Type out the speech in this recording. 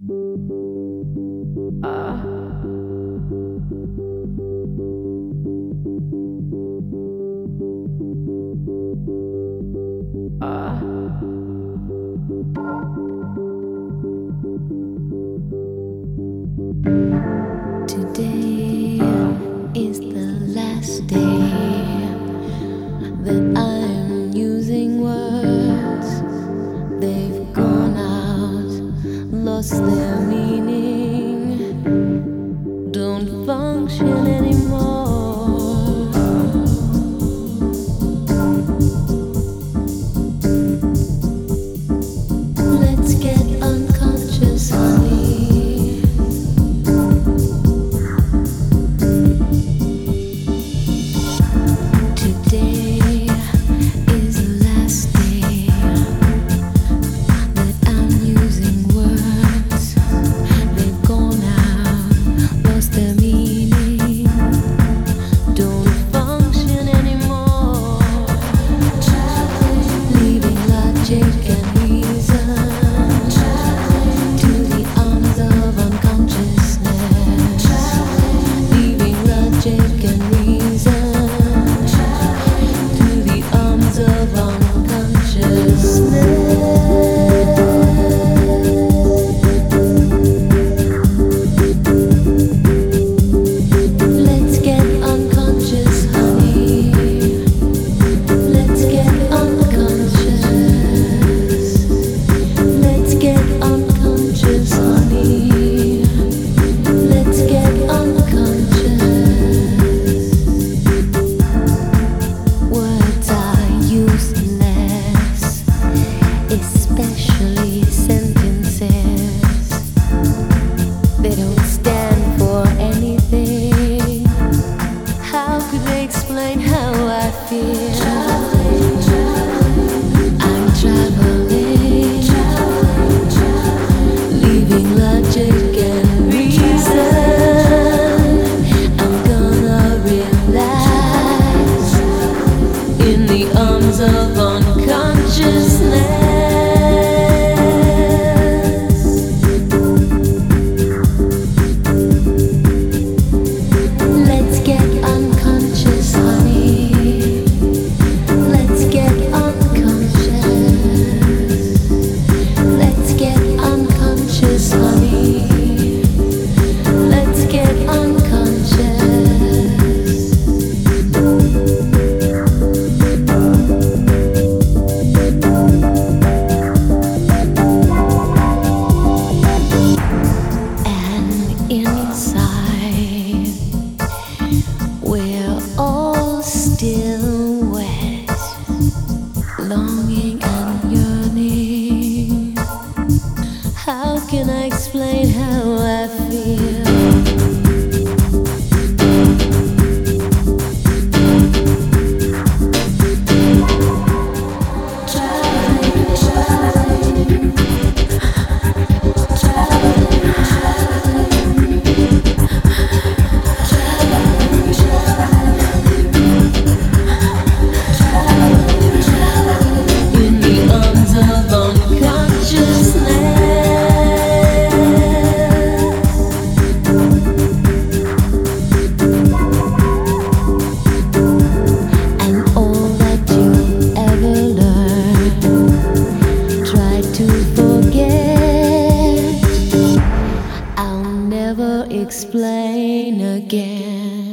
Today is the last day that I'm explain again.